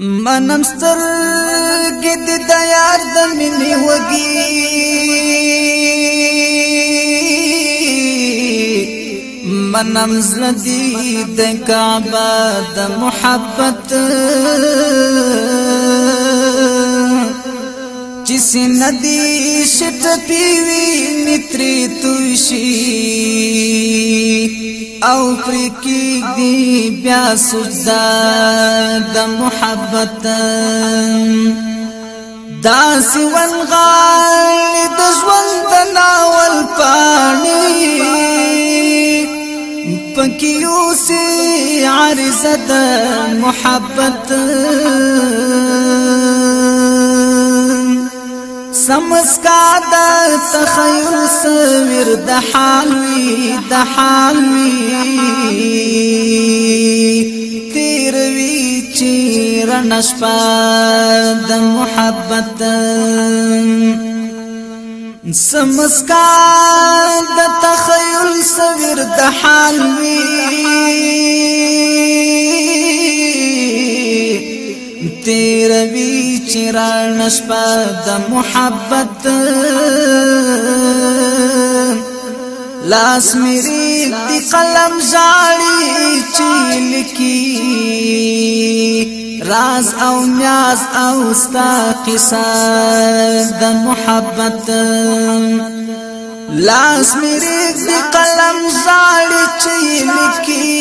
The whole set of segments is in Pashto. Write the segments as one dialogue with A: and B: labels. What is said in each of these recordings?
A: منم سترګې د یار د مینې وږي منم زلدي د کعبه د محبت چې سندي شټ پیوي متري توشي او پری کی دی بیا سجدا د محبت دا سیون غال د ژوند ناول پانی پکیو سی عرضت محبت سمسکا د تخیل سویر د حال وی د حال وی نشپا د محبت سمسکا د تخیل سویر د حال وی تیر وی چران نشپا د محبت لاس مری دی قلم زاړی چیل کی راز او نیاز او ستا قصه د محبت لاس مریک دی قلم زاړی چې لکی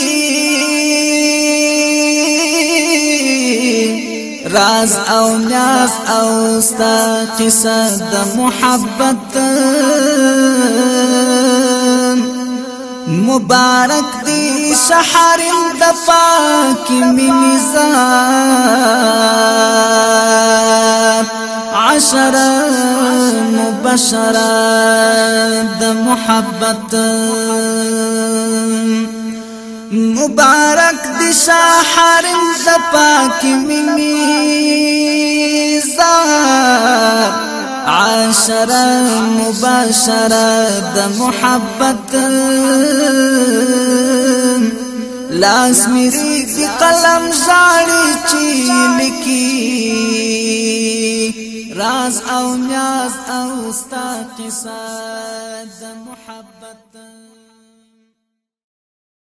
A: راز او نیاز او ستا قصه د محبت مبارک دی سحر دفا کی منزاد عشر مبشر د محبت مبارک دی سحر دفا کی منزاد سره مباشره د محبت لاس میری کی قلم زاړی چی لکی راز او نیاز او ستا قصه د محبت